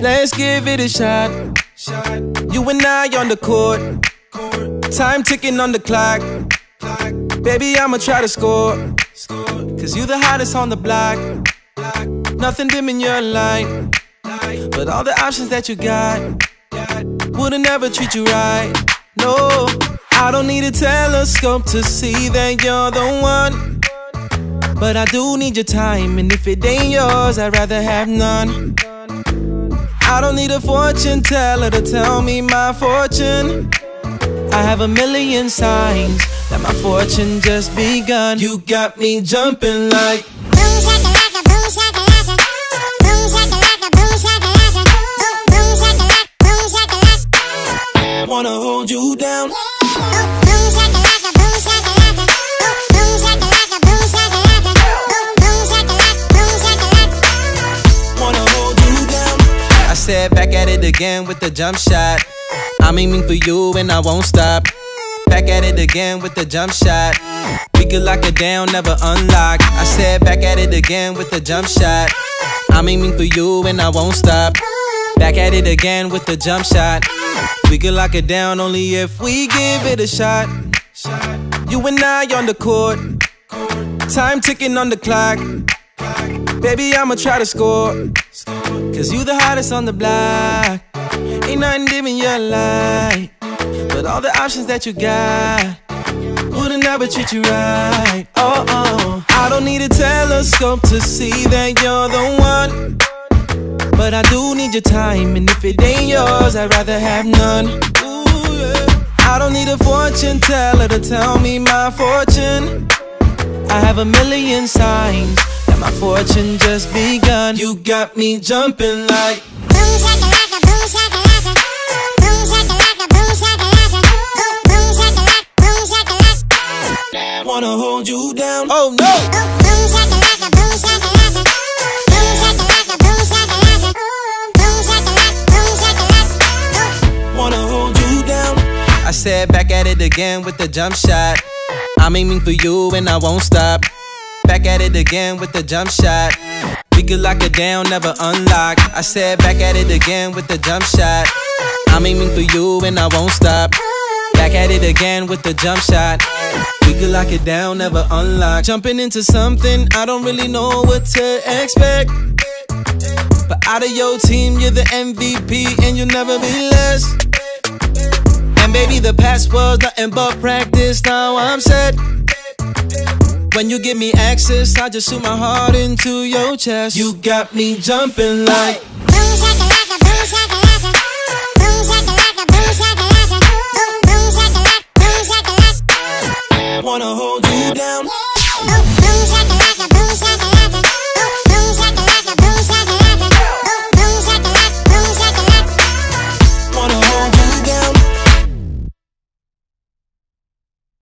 Let's give it a shot. You and I on the court. Time ticking on the clock. Baby, I'ma try to score. Cause you the hottest on the block. Nothing dim in your light. But all the options that you got wouldn't ever treat you right. No, I don't need a telescope to see that you're the one. But I do need your time, and if it ain't yours, I'd rather have none. I don't need a fortune teller to tell me my fortune. I have a million signs that my fortune just begun. You got me jumping like. Said back at it again with the jump shot. I'm aiming for you and I won't stop. Back at it again with the jump shot. We could lock it down, never unlock. I said back at it again with the jump shot. I'm aiming for you and I won't stop. Back at it again with the jump shot. We could lock it down only if we give it a shot. You and I on the court. Time ticking on the clock. Baby, I'ma try to score. Cause you the hottest on the block. Ain't nothing dim in your light. But all the options that you got wouldn't ever treat you right. Oh, oh. I don't need a telescope to see that you're the one. But I do need your time, and if it ain't yours, I'd rather have none. Ooh, yeah. I don't need a fortune teller to tell me my fortune. I have a million signs my fortune just begun. You got me jumping like. Boom shakalaka, boom shakalaka. Boom shakalaka, boom shakalaka. Boom shakalaka, boom shakalaka. Wanna hold you down. Oh no! Boom shakalaka, boom shakalaka. Boom shakalaka, boom shakalaka. Boom shakalaka, boom shakalaka. Wanna hold you down. I said back at it again with the jump shot. I'm aiming for you and I won't stop. Back at it again with the jump shot. We could lock it down, never unlock. I said back at it again with the jump shot. I'm aiming for you and I won't stop. Back at it again with the jump shot. We could lock it down, never unlock. Jumping into something, I don't really know what to expect. But out of your team, you're the MVP and you'll never be less. And baby, the past was nothing but practice. Now I'm set. When you give me access, I just shoot my heart into your chest. You got me jumping like. Boom shakalaka, boom shakalaka. Boom shakalaka, boom shakalaka. Boom shakalaka, boom shakalaka. Wanna hold you down. Boom